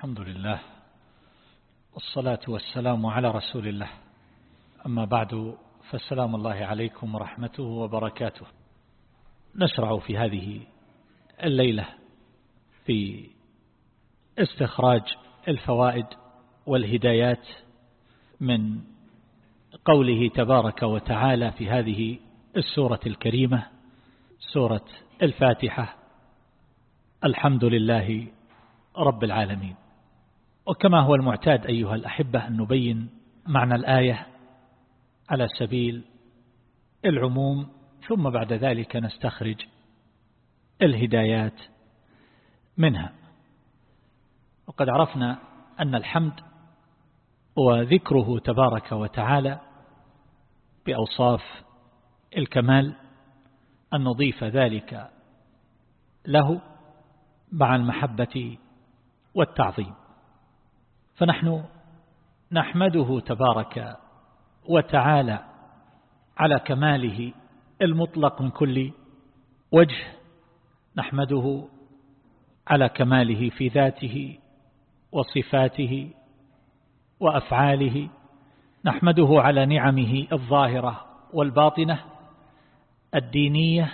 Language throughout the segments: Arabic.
الحمد لله والصلاة والسلام على رسول الله. أما بعد فالسلام الله عليكم ورحمته وبركاته. نشرع في هذه الليلة في استخراج الفوائد والهدايات من قوله تبارك وتعالى في هذه السورة الكريمة سورة الفاتحة الحمد لله رب العالمين. وكما هو المعتاد أيها الأحبة أن نبين معنى الآية على سبيل العموم ثم بعد ذلك نستخرج الهدايات منها. وقد عرفنا أن الحمد وذكره تبارك وتعالى بأوصاف الكمال أن نضيف ذلك له مع المحبة والتعظيم. فنحن نحمده تبارك وتعالى على كماله المطلق من كل وجه نحمده على كماله في ذاته وصفاته وأفعاله نحمده على نعمه الظاهرة والباطنة الدينية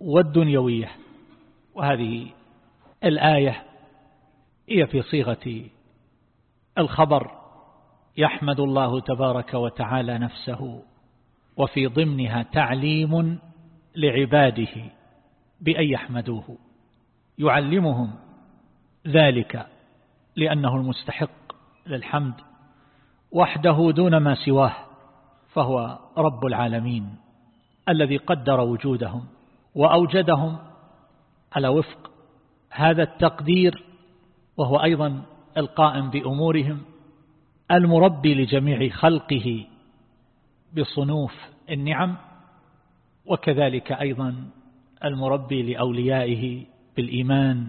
والدنيوية. وهذه الآية هي في صيغة الخبر يحمد الله تبارك وتعالى نفسه وفي ضمنها تعليم لعباده بأن يحمدوه. يعلمهم ذلك لأنه المستحق للحمد وحده دون ما سواه فهو رب العالمين الذي قدر وجودهم وأوجدهم على وفق هذا التقدير وهو أيضا القائم بأمورهم المربي لجميع خلقه بصنوف النعم وكذلك أيضا المربي لأوليائه بالإيمان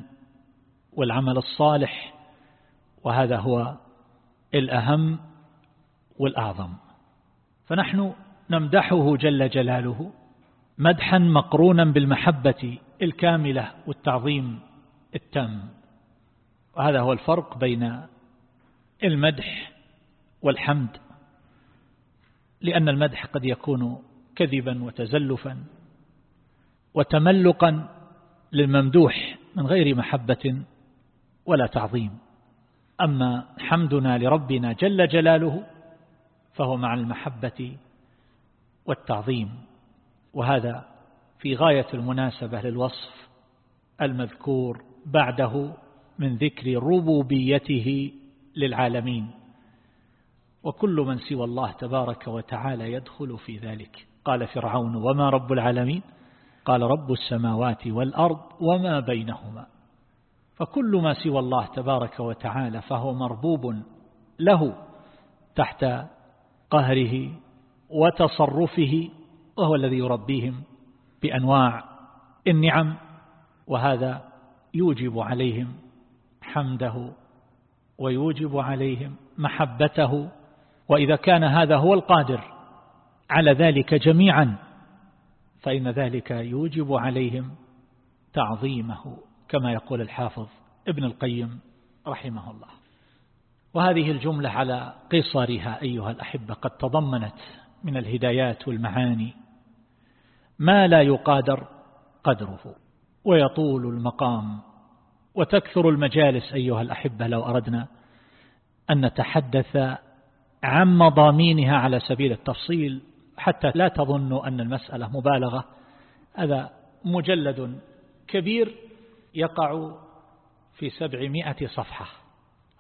والعمل الصالح وهذا هو الأهم والأعظم. فنحن نمدحه جل جلاله مدحا مقرونا بالمحبة الكاملة والتعظيم التام. وهذا هو الفرق بين المدح والحمد لأن المدح قد يكون كذبا وتزلفا وتملقا للممدوح من غير محبة ولا تعظيم. أما حمدنا لربنا جل جلاله فهو مع المحبة والتعظيم. وهذا في غاية المناسبة للوصف المذكور بعده من ذكر ربوبيته للعالمين. وكل من سوى الله تبارك وتعالى يدخل في ذلك. قال فرعون وما رب العالمين؟ قال رب السماوات والأرض وما بينهما. فكل ما سوى الله تبارك وتعالى فهو مربوب له تحت قهره وتصرفه وهو الذي يربيهم بأنواع النعم وهذا يوجب عليهم حمده ويوجب عليهم محبته وإذا كان هذا هو القادر على ذلك جميعا فإن ذلك يوجب عليهم تعظيمه كما يقول الحافظ ابن القيم رحمه الله. وهذه الجملة على قصرها أيها الأحبة قد تضمنت من الهدايات والمعاني. ما لا يقادر قدره ويطول المقام وتكثر المجالس أيها الأحبة لو أردنا أن نتحدث عن مضامينها على سبيل التفصيل حتى لا تظنوا أن المسألة مبالغة. هذا مجلد كبير يقع في سبعمائة صفحة.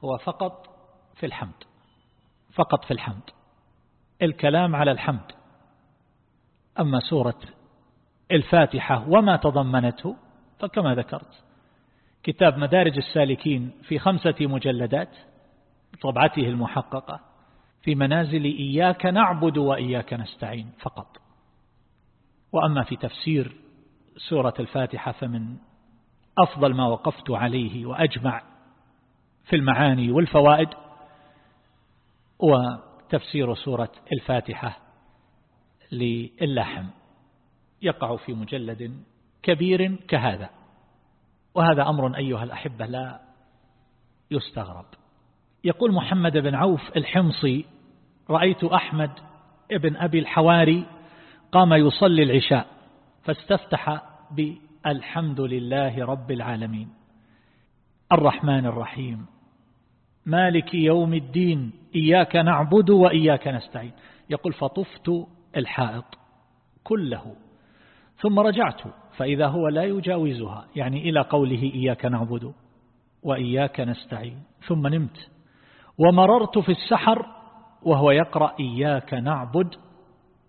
هو فقط في الحمد. فقط في الحمد. الكلام على الحمد. أما سورة الفاتحة وما تضمنته فكما ذكرت كتاب مدارج السالكين في خمسة مجلدات طبعته المحققة في منازل إياك نعبد وإياك نستعين فقط. وأما في تفسير سورة الفاتحة فمن أفضل ما وقفت عليه وأجمع في المعاني والفوائد وتفسير سورة الفاتحة للحم. يقع في مجلد كبير كهذا. وهذا أمر أيها الأحبة لا يستغرب. يقول محمد بن عوف الحمصي رأيت أحمد ابن أبي الحواري قام يصلي العشاء فاستفتح بالحمد لله رب العالمين. الرحمن الرحيم. مالك يوم الدين إياك نعبد وإياك نستعين. يقول فطفت الحائط كله. ثم رجعت فإذا هو لا يجاوزها يعني إلى قوله إياك نعبد وإياك نستعين ثم نمت. ومررت في السحر وهو يقرأ إياك نعبد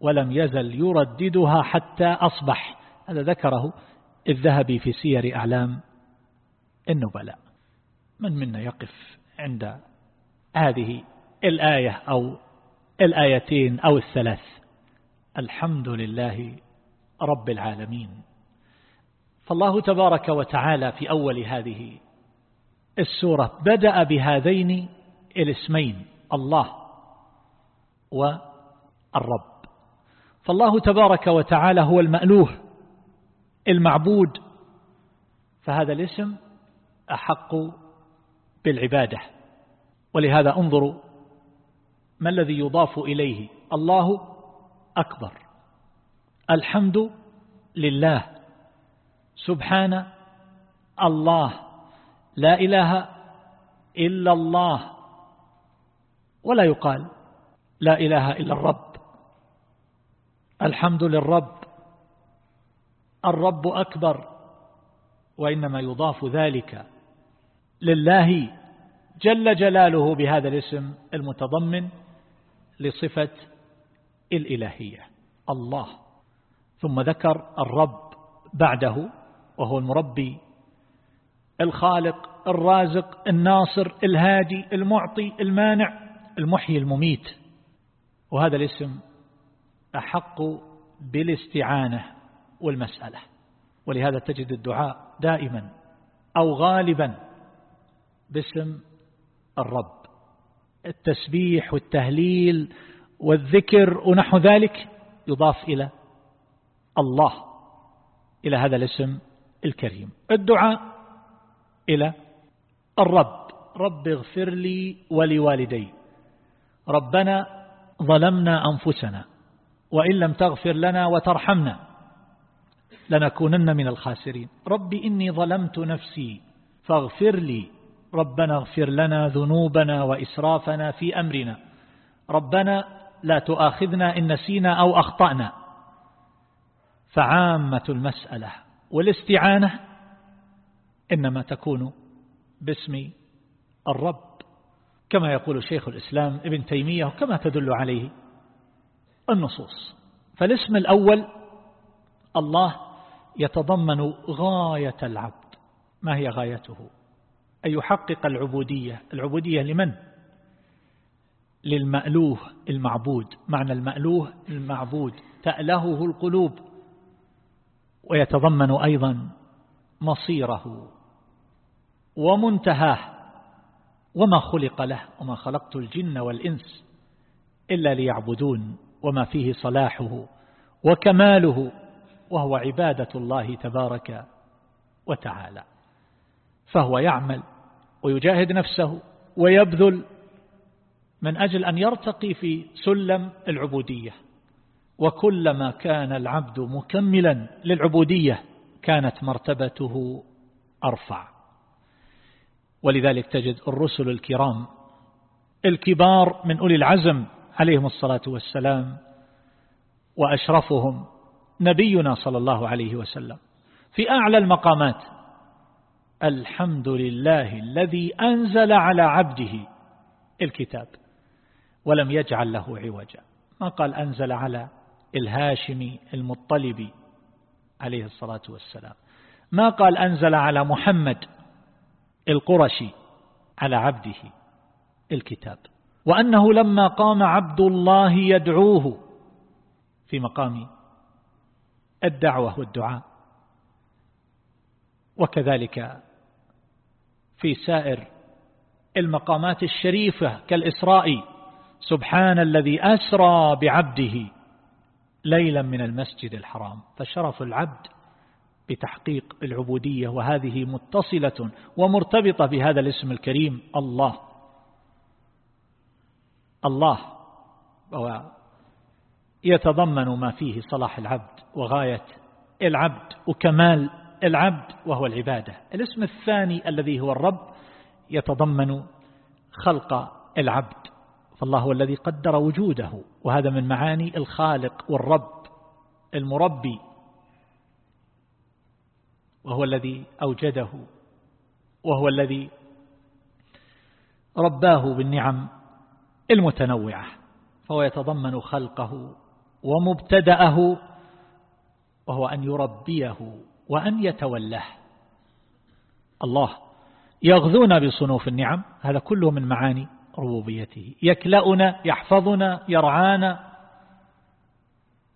ولم يزل يرددها حتى أصبح. هذا ذكره الذهبي في سير أعلام النبلاء. من منا يقف عند هذه الآية أو الآيتين أو الثلاث؟ الحمد لله رب العالمين. فالله تبارك وتعالى في أول هذه السورة بدأ بهذين الاسمين الله والرب. فالله تبارك وتعالى هو المألوه المعبود فهذا الاسم أحق بالعبادة. ولهذا انظروا ما الذي يضاف إليه الله أكبر. الحمد لله. سبحان الله. لا إله إلا الله. ولا يقال لا إله إلا الرب. الحمد للرب. الرب أكبر. وإنما يضاف ذلك لله جل جلاله بهذا الاسم المتضمن لصفة الإلهية. الله. ثم ذكر الرب بعده وهو المربي الخالق الرازق الناصر الهادي المعطي المانع المحيي المميت. وهذا الاسم أحق بالاستعانة والمسألة. ولهذا تجد الدعاء دائما أو غالبا باسم الرب. التسبيح والتهليل والذكر ونحو ذلك يضاف إلى الله إلى هذا الاسم الكريم. الدعاء إلى الرب. رب اغفر لي ولوالدي. ربنا ظلمنا أنفسنا وإن لم تغفر لنا وترحمنا لنكونن من الخاسرين. رب إني ظلمت نفسي فاغفر لي. ربنا اغفر لنا ذنوبنا وإسرافنا في أمرنا. ربنا لا تؤاخذنا إن نسينا أو أخطأنا. فعامة المسألة والاستعانة إنما تكون باسم الرب كما يقول شيخ الإسلام ابن تيمية كما تدل عليه النصوص. فالاسم الأول الله يتضمن غاية العبد. ما هي غايته؟ أن يحقق العبودية. العبودية لمن؟ للمألوه المعبود. معنى المألوه المعبود تألهه القلوب. ويتضمن أيضا مصيره ومنتهاه وما خلق له وما خلقت الجن والإنس إلا ليعبدون وما فيه صلاحه وكماله وهو عبادة الله تبارك وتعالى. فهو يعمل ويجاهد نفسه ويبذل من أجل أن يرتقي في سلم العبودية. وكلما كان العبد مكملا للعبودية كانت مرتبته أرفع. ولذلك تجد الرسل الكرام الكبار من أولي العزم عليهم الصلاة والسلام وأشرفهم نبينا صلى الله عليه وسلم في أعلى المقامات. الحمد لله الذي أنزل على عبده الكتاب ولم يجعل له عوجا. ما قال أنزل على الهاشمي المطلبي عليه الصلاة والسلام. ما قال أنزل على محمد القرشي على عبده الكتاب؟ وأنه لما قام عبد الله يدعوه في مقام الدعوة والدعاء. وكذلك في سائر المقامات الشريفة كالإسراء سبحان الذي أسرى بعبده ليلا من المسجد الحرام فشرف العبد بتحقيق العبودية وهذه متصلة ومرتبطة بهذا الاسم الكريم الله. الله يتضمن ما فيه صلاح العبد وغاية العبد وكمال العبد وهو العبادة. الاسم الثاني الذي هو الرب يتضمن خلق العبد. فالله هو الذي قدر وجوده وهذا من معاني الخالق والرب المربي وهو الذي أوجده وهو الذي رباه بالنعم المتنوعة فهو يتضمن خلقه ومبتدأه وهو أن يربيه وأن يتولاه. الله يغذونا بصنوف النعم هذا كله من معاني ربوبيته. يكلأنا يحفظنا يرعانا.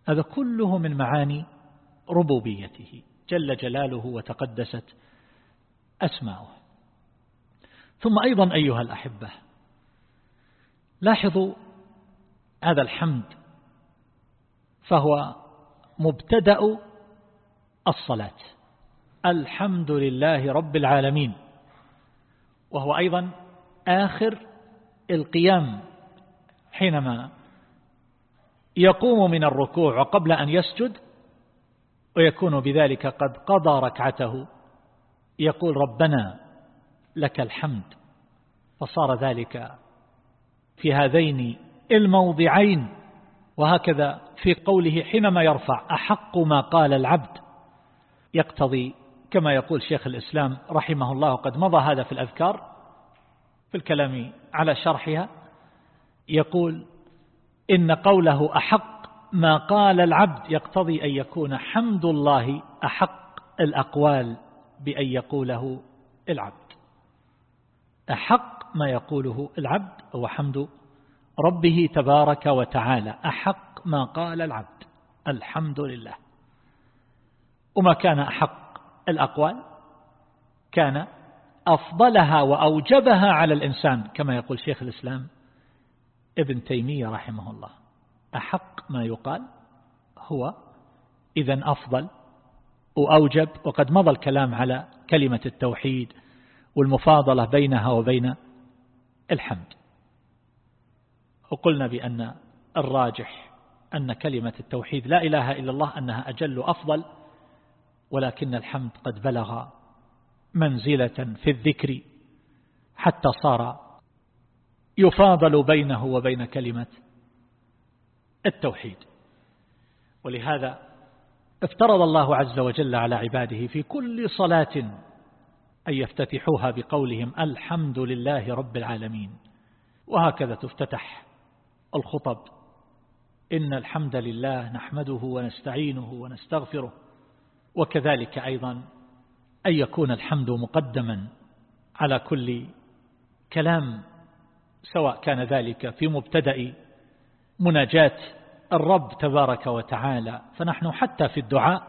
هذا كله من معاني ربوبيته. جل جلاله وتقدست أسماؤه. ثم أيضا أيها الأحبة لاحظوا هذا الحمد فهو مبتدأ الصلاة. الحمد لله رب العالمين. وهو أيضا آخر القيام حينما يقوم من الركوع وقبل أن يسجد ويكون بذلك قد قضى ركعته يقول ربنا لك الحمد. فصار ذلك في هذين الموضعين. وهكذا في قوله حينما يرفع أحق ما قال العبد. يقتضي كما يقول شيخ الإسلام رحمه الله قد مضى هذا في الأذكار. في الكلام على شرحها يقول إن قوله أحق ما قال العبد يقتضي أن يكون حمد الله أحق الأقوال بأن يقوله العبد. أحق ما يقوله العبد هو حمد ربه تبارك وتعالى أحق ما قال العبد الحمد لله. وما كان أحق الأقوال؟ كان أفضلها وأوجبها على الإنسان كما يقول شيخ الإسلام ابن تيمية رحمه الله. أحق ما يقال هو إذا أفضل وأوجب وقد مضى الكلام على كلمة التوحيد والمفاضلة بينها وبين الحمد. وقلنا بأن الراجح أن كلمة التوحيد لا إله إلا الله أنها أجل أفضل ولكن الحمد قد بلغ منزلة في الذكر حتى صار يفاضل بينه وبين كلمة التوحيد. ولهذا افترض الله عز وجل على عباده في كل صلاة أن يفتتحوها بقولهم الحمد لله رب العالمين. وهكذا تفتتح الخطب. إن الحمد لله نحمده ونستعينه ونستغفره. وكذلك أيضا أن يكون الحمد مقدما على كل كلام سواء كان ذلك في مبتدأ مناجاة الرب تبارك وتعالى. فنحن حتى في الدعاء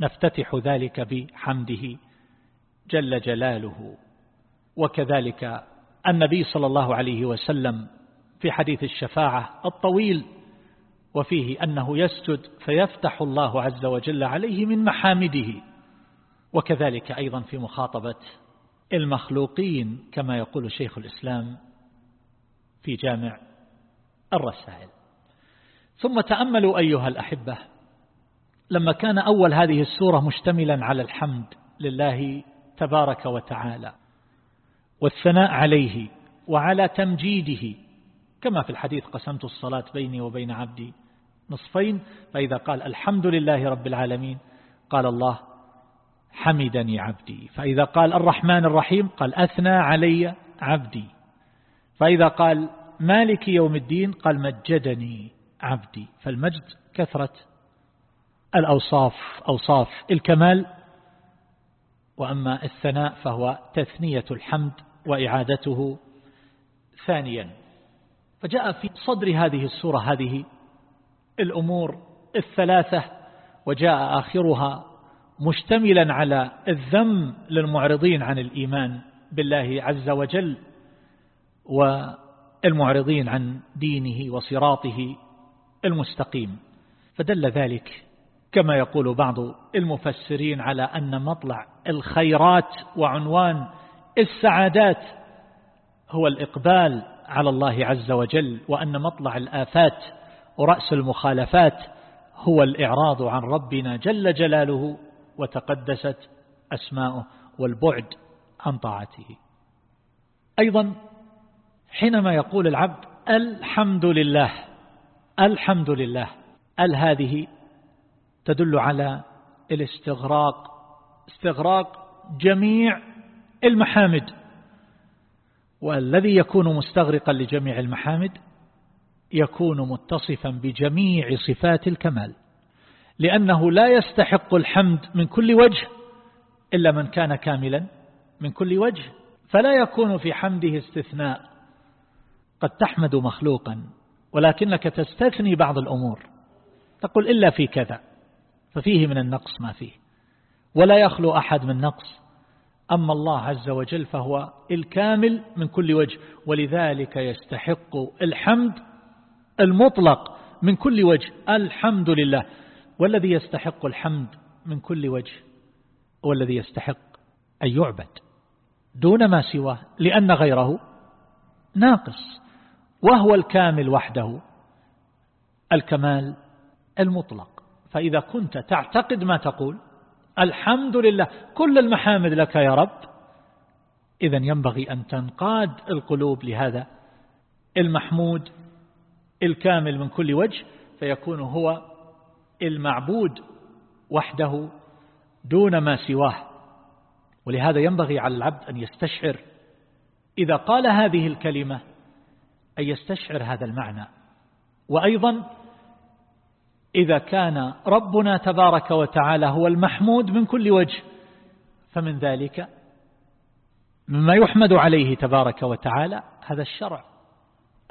نفتتح ذلك بحمده جل جلاله. وكذلك النبي صلى الله عليه وسلم في حديث الشفاعة الطويل وفيه أنه يسجد فيفتح الله عز وجل عليه من محامده. وكذلك أيضا في مخاطبة المخلوقين كما يقول شيخ الإسلام في جامع الرسائل. ثم تأملوا أيها الأحبة لما كان أول هذه السورة مشتملا على الحمد لله تبارك وتعالى والثناء عليه وعلى تمجيده كما في الحديث قسمت الصلاة بيني وبين عبدي نصفين فإذا قال الحمد لله رب العالمين قال الله حمدني عبدي. فإذا قال الرحمن الرحيم قال أثنى علي عبدي. فإذا قال مالك يوم الدين قال مجدني عبدي. فالمجد كثرة الأوصاف أوصاف الكمال. وأما الثناء فهو تثنية الحمد وإعادته ثانيا. فجاء في صدر هذه السورة هذه الأمور الثلاثة وجاء آخرها مشتملا على الذم للمعرضين عن الإيمان بالله عز وجل والمعرضين عن دينه وصراطه المستقيم. فدل ذلك كما يقول بعض المفسرين على أن مطلع الخيرات وعنوان السعادات هو الإقبال على الله عز وجل وأن مطلع الآفات ورأس المخالفات هو الإعراض عن ربنا جل جلاله وتقدست أسماؤه والبعد عن طاعته. أيضا حينما يقول العبد الحمد لله الحمد لله ال هذه تدل على الاستغراق؟ استغراق جميع المحامد. والذي يكون مستغرقا لجميع المحامد يكون متصفا بجميع صفات الكمال. لأنه لا يستحق الحمد من كل وجه إلا من كان كاملا من كل وجه فلا يكون في حمده استثناء. قد تحمد مخلوقا ولكنك تستثني بعض الأمور. تقول إلا في كذا ففيه من النقص ما فيه. ولا يخلو أحد من نقص. أما الله عز وجل فهو الكامل من كل وجه ولذلك يستحق الحمد المطلق من كل وجه. الحمد لله. والذي يستحق الحمد من كل وجه هو الذي يستحق أن يعبد دون ما سواه لأن غيره ناقص وهو الكامل وحده الكمال المطلق. فإذا كنت تعتقد ما تقول الحمد لله كل المحامد لك يا رب إذا ينبغي أن تنقاد القلوب لهذا المحمود الكامل من كل وجه فيكون هو المعبود وحده دون ما سواه. ولهذا ينبغي على العبد أن يستشعر إذا قال هذه الكلمة أن يستشعر هذا المعنى. وأيضا إذا كان ربنا تبارك وتعالى هو المحمود من كل وجه فمن ذلك مما يحمد عليه تبارك وتعالى هذا الشرع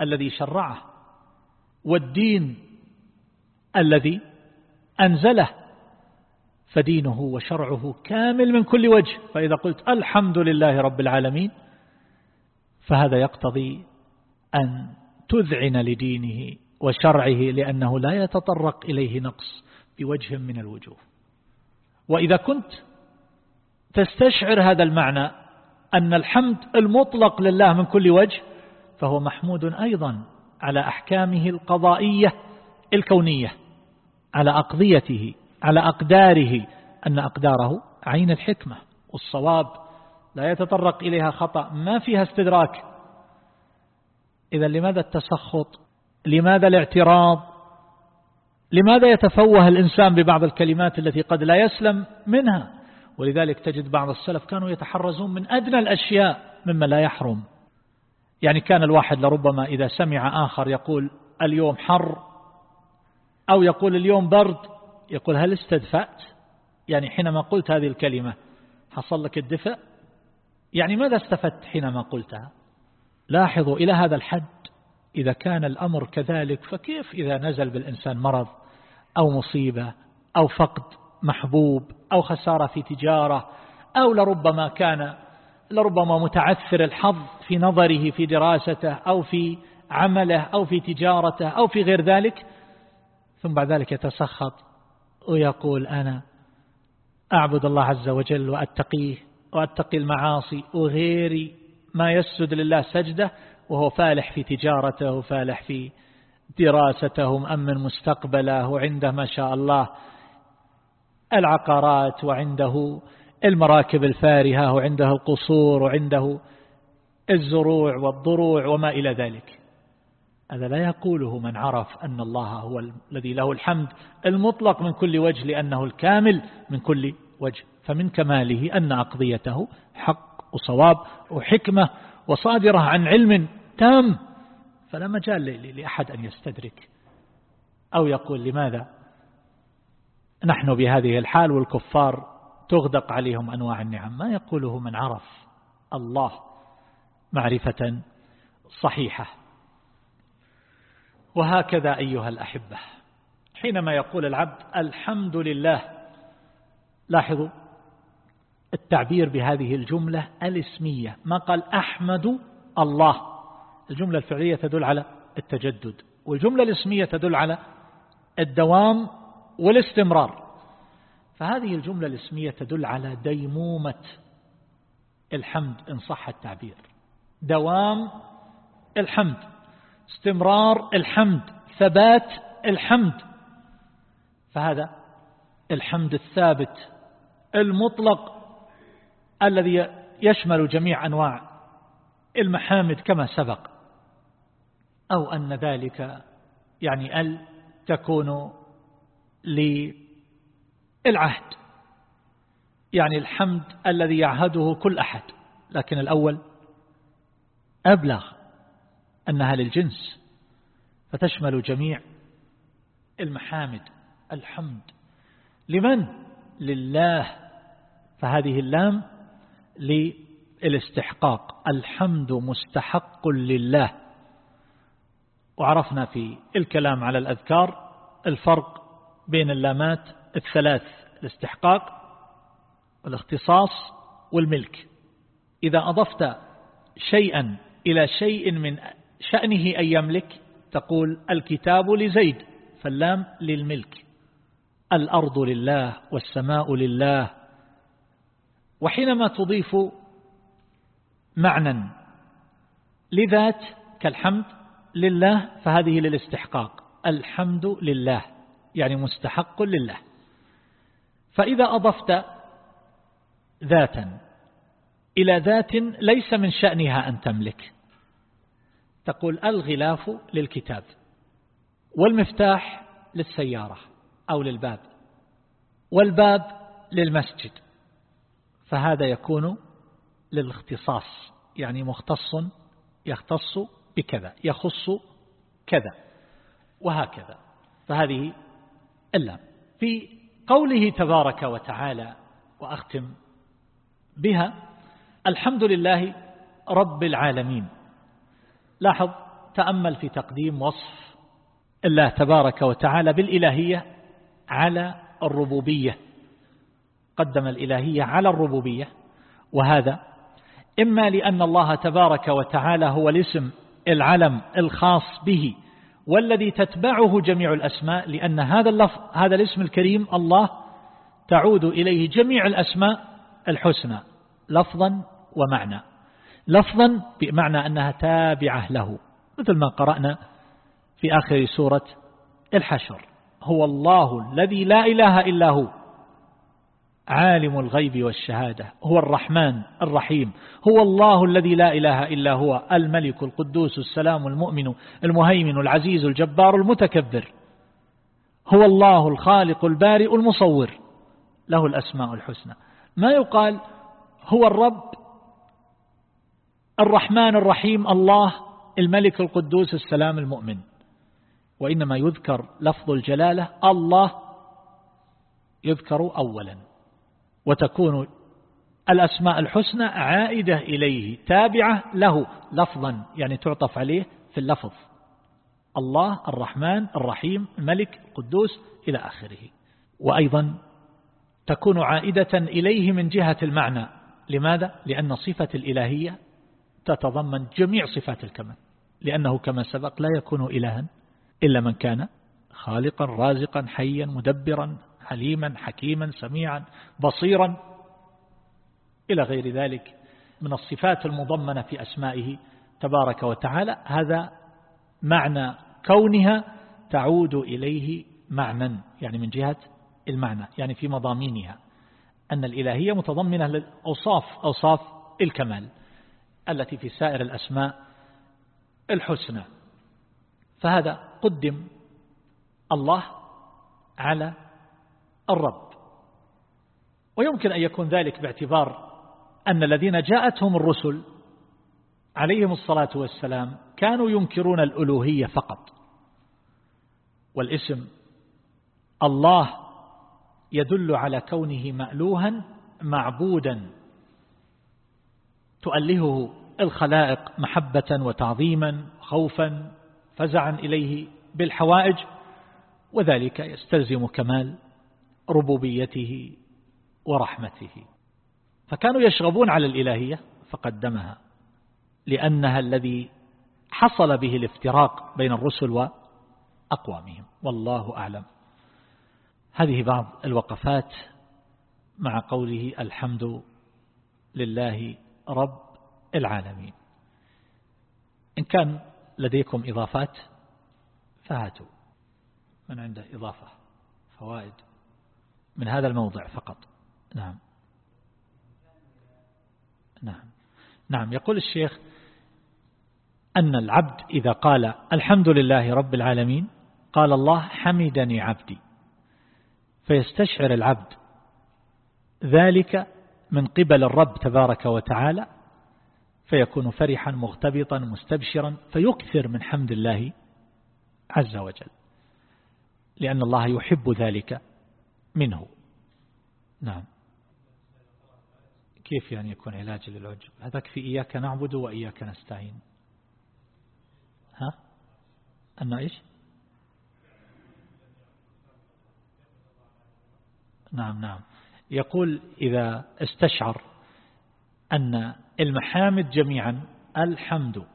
الذي شرعه والدين الذي أنزله فدينه وشرعه كامل من كل وجه. فإذا قلت الحمد لله رب العالمين فهذا يقتضي أن تذعن لدينه وشرعه لأنه لا يتطرق إليه نقص بوجه من الوجوه. وإذا كنت تستشعر هذا المعنى أن الحمد المطلق لله من كل وجه فهو محمود أيضا على أحكامه القضائية الكونية. على أقضيته على أقداره أن أقداره عين الحكمة والصواب. لا يتطرق إليها خطأ ما فيها استدراك. إذا لماذا التسخط؟ لماذا الاعتراض؟ لماذا يتفوه الإنسان ببعض الكلمات التي قد لا يسلم منها؟ ولذلك تجد بعض السلف كانوا يتحرزون من أدنى الأشياء مما لا يحرم. يعني كان الواحد لربما إذا سمع آخر يقول اليوم حر أو يقول اليوم برد يقول هل استدفأت؟ يعني حينما قلت هذه الكلمة حصل لك الدفء؟ يعني ماذا استفدت حينما قلتها؟ لاحظوا إلى هذا الحد إذا كان الأمر كذلك فكيف إذا نزل بالإنسان مرض أو مصيبة أو فقد محبوب أو خسارة في تجارة أو لربما كان لربما متعثر الحظ في نظره في دراسته أو في عمله أو في تجارته أو في غير ذلك ثم بعد ذلك يتسخط ويقول أنا أعبد الله عز وجل وأتقيه وأتقي المعاصي وغيري ما يسجد لله سجدة وهو فالح في تجارته وفالح في دراسته مأمن مستقبله وعنده ما شاء الله العقارات وعنده المراكب الفارهة وعنده القصور وعنده الزروع والضروع وما إلى ذلك. هذا لا يقوله من عرف أن الله هو الذي له الحمد المطلق من كل وجه لأنه الكامل من كل وجه فمن كماله أن أقضيته حق وصواب وحكمة وصادرة عن علم تام فلا مجال لأحد أن يستدرك أو يقول لماذا نحن بهذه الحال والكفار تغدق عليهم أنواع النعم. ما يقوله من عرف الله معرفة صحيحة. وهكذا أيها الأحبة. حينما يقول العبد الحمد لله لاحظوا التعبير بهذه الجملة الاسمية ما قال أحمد الله. الجملة الفعلية تدل على التجدد والجملة الاسمية تدل على الدوام والاستمرار. فهذه الجملة الاسمية تدل على ديمومة الحمد إن صح التعبير. دوام الحمد. استمرار الحمد ثبات الحمد. فهذا الحمد الثابت المطلق الذي يشمل جميع أنواع المحامد كما سبق. أو أن ذلك يعني ال تكون للعهد. يعني الحمد الذي يعهده كل أحد. لكن الأول أبلغ. أنها للجنس فتشمل جميع المحامد الحمد. لمن؟ لله. فهذه اللام للاستحقاق. الحمد مستحق لله. وعرفنا في الكلام على الأذكار الفرق بين اللامات الثلاث الاستحقاق والاختصاص والملك. إذا أضفت شيئا إلى شيء من شأنه أن يملك تقول الكتاب لزيد فاللام للملك. الأرض لله والسماء لله. وحينما تضيف معنى لذات كالحمد لله فهذه للاستحقاق. الحمد لله يعني مستحق لله. فإذا أضفت ذاتا إلى ذات ليس من شأنها أن تملك. تقول الغلاف للكتاب والمفتاح للسيارة أو للباب والباب للمسجد فهذا يكون للاختصاص يعني مختص يختص بكذا يخص كذا وهكذا فهذه اللام. في قوله تبارك وتعالى وأختم بها الحمد لله رب العالمين. لاحظ تأمل في تقديم وصف الله تبارك وتعالى بالإلهية على الربوبية. قدم الإلهية على الربوبية وهذا إما لأن الله تبارك وتعالى هو الاسم العلم الخاص به والذي تتبعه جميع الأسماء لأن هذا اللفظ هذا الاسم الكريم الله تعود إليه جميع الأسماء الحسنى لفظا ومعنى. لفظا بمعنى أنها تابعة له مثل ما قرأنا في آخر سورة الحشر. هو الله الذي لا إله إلا هو عالم الغيب والشهادة هو الرحمن الرحيم هو الله الذي لا إله إلا هو الملك القدوس السلام المؤمن المهيمن العزيز الجبار المتكبر هو الله الخالق البارئ المصور له الأسماء الحسنى. ما يقال هو الرب الرحمن الرحيم الله الملك القدوس السلام المؤمن. وإنما يذكر لفظ الجلالة الله يذكر أولا. وتكون الأسماء الحسنى عائدة إليه تابعة له لفظا يعني تعطف عليه في اللفظ. الله الرحمن الرحيم الملك القدوس إلى آخره. وأيضا تكون عائدة إليه من جهة المعنى. لماذا؟ لأن صفة الإلهية تتضمن جميع صفات الكمال لأنه كما سبق لا يكون إلها إلا من كان خالقا رازقا حيا مدبرا حليما حكيما سميعا بصيرا. إلى غير ذلك من الصفات المضمنة في أسمائه تبارك وتعالى هذا معنى كونها تعود إليه معنى يعني من جهة المعنى يعني في مضامينها أن الإلهية متضمنة للأوصاف أوصاف الكمال. التي في سائر الأسماء الحسنى. فهذا قدم الله على الرب. ويمكن أن يكون ذلك باعتبار أن الذين جاءتهم الرسل عليهم الصلاة والسلام كانوا ينكرون الألوهية فقط. والاسم الله يدل على كونه مألوها معبودا. تؤلهه الخلائق محبة وتعظيما خوفا فزعا إليه بالحوائج وذلك يستلزم كمال ربوبيته ورحمته. فكانوا يشغبون على الإلهية فقدمها لأنها الذي حصل به الافتراق بين الرسل وأقوامهم. والله أعلم. هذه بعض الوقفات مع قوله الحمد لله رب العالمين. إن كان لديكم إضافات فهاتوا. من عنده إضافة فوائد من هذا الموضع فقط. نعم. نعم. نعم. يقول الشيخ أن العبد إذا قال الحمد لله رب العالمين قال الله حمدني عبدي فيستشعر العبد ذلك من قبل الرب تبارك وتعالى فيكون فرحا مغتبطا مستبشرا فيكثر من حمد الله عز وجل. لأن الله يحب ذلك منه. نعم. كيف يعني يكون علاج للعجب؟ هذاك في إياك نعبد وإياك نستعين. ها؟ أن إيش؟ نعم نعم. يقول إذا استشعر أن المحامد جميعا الحمد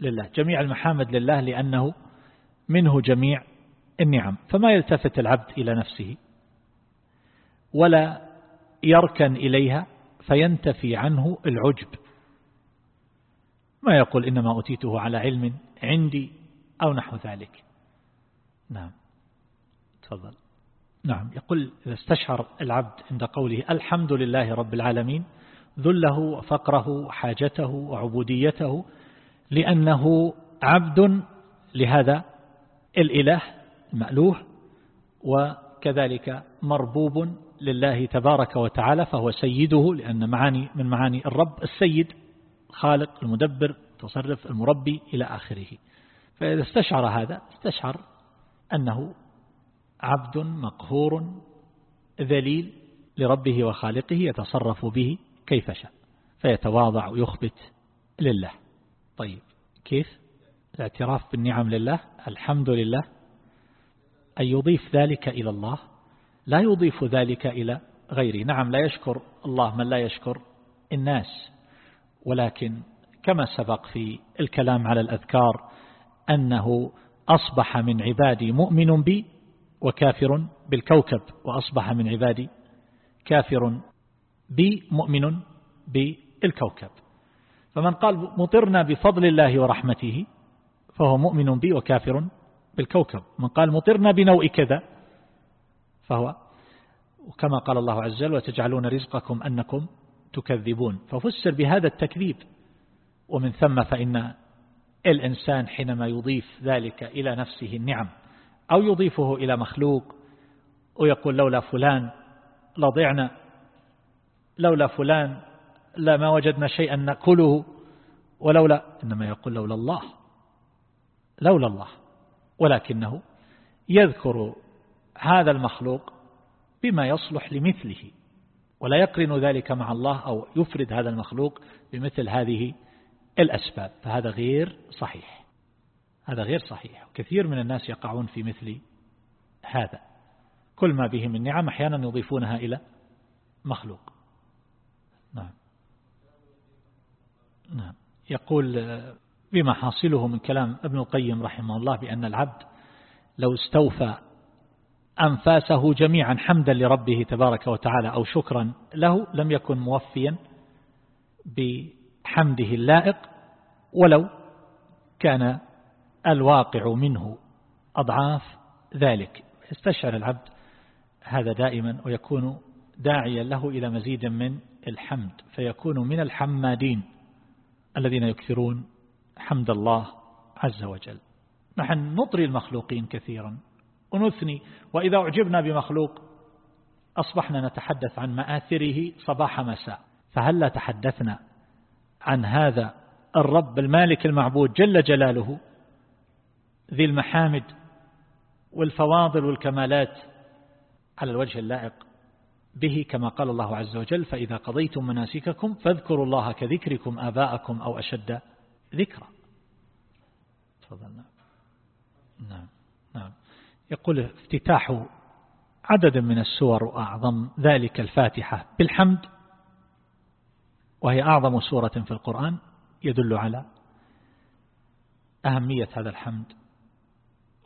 لله جميع المحامد لله لأنه منه جميع النعم فما يلتفت العبد إلى نفسه ولا يركن إليها فينتفي عنه العجب. ما يقول إنما أتيته على علم عندي أو نحو ذلك. نعم. تفضل. نعم. يقول إذا استشعر العبد عند قوله الحمد لله رب العالمين ذله وفقره وحاجته وعبوديته لأنه عبد لهذا الإله المألوه وكذلك مربوب لله تبارك وتعالى فهو سيده لأن معاني من معاني الرب السيد الخالق المدبر تصرف المربي إلى آخره. فإذا استشعر هذا استشعر أنه عبد مقهور ذليل لربه وخالقه يتصرف به كيف شاء فيتواضع ويخبت لله. طيب كيف؟ الاعتراف بالنعم لله الحمد لله. أن يضيف ذلك إلى الله لا يضيف ذلك إلى غيره. نعم لا يشكر الله من لا يشكر الناس ولكن كما سبق في الكلام على الأذكار أنه أصبح من عبادي مؤمن بي وكافر بالكوكب وأصبح من عبادي كافر بي مؤمن بالكوكب. فمن قال مطرنا بفضل الله ورحمته فهو مؤمن بي وكافر بالكوكب. من قال مطرنا بنوء كذا فهو وكما قال الله عز وجل وتجعلون رزقكم أنكم تكذبون. ففسر بهذا التكذيب ومن ثم فإن الإنسان حينما يضيف ذلك إلى نفسه النعم أو يضيفه إلى مخلوق ويقول لولا فلان لضعنا لولا فلان لا ما وجدنا شيئا نأكله ولولا إنما يقول لولا الله لولا الله ولكنه يذكر هذا المخلوق بما يصلح لمثله ولا يقرن ذلك مع الله أو يفرد هذا المخلوق بمثل هذه الأسباب فهذا غير صحيح. هذا غير صحيح. كثير من الناس يقعون في مثل هذا. كل ما به من نعم أحيانا يضيفونها إلى مخلوق. نعم. نعم. يقول بما حاصله من كلام ابن القيم رحمه الله بأن العبد لو استوفى أنفاسه جميعا حمدا لربه تبارك وتعالى أو شكرا له لم يكن موفيا بحمده اللائق ولو كان الواقع منه. أضعاف ذلك. استشعر العبد هذا دائما ويكون داعيا له إلى مزيد من الحمد. فيكون من الحمادين الذين يكثرون حمد الله عز وجل. نحن نطري المخلوقين كثيرا ونثني. وإذا أعجبنا بمخلوق أصبحنا نتحدث عن مآثره صباح مساء. فهل لا تحدثنا عن هذا الرب المالك المعبود جل جلاله؟ ذي المحامد والفواضل والكمالات على الوجه اللائق به كما قال الله عز وجل فإذا قضيتم مناسككم فاذكروا الله كذكركم آباءكم أو أشد ذكرا. تفضلنا نعم. نعم. يقول افتتاح عدد من السور وأعظم ذلك الفاتحة بالحمد وهي أعظم سورة في القرآن يدل على أهمية هذا الحمد.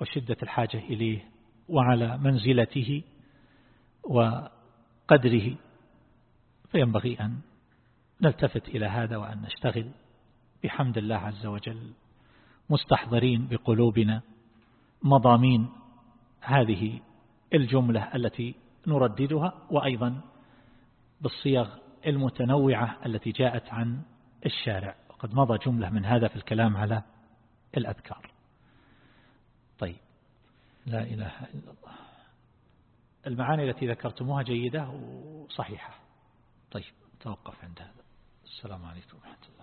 وشدة الحاجة إليه وعلى منزلته قدره فينبغي أن نلتفت إلى هذا وأن نشتغل. بحمد الله عز وجل. مستحضرين بقلوبنا مضامين هذه الجملة التي نرددها وأيضا بالصيغ المتنوعة التي جاءت عن الشارع. وقد مضى جملة من هذا في الكلام على الأذكار. لا إله إلا الله. المعاني التي ذكرتموها جيدة وصحيحة. طيب توقف عند هذا. السلام عليكم ورحمة الله.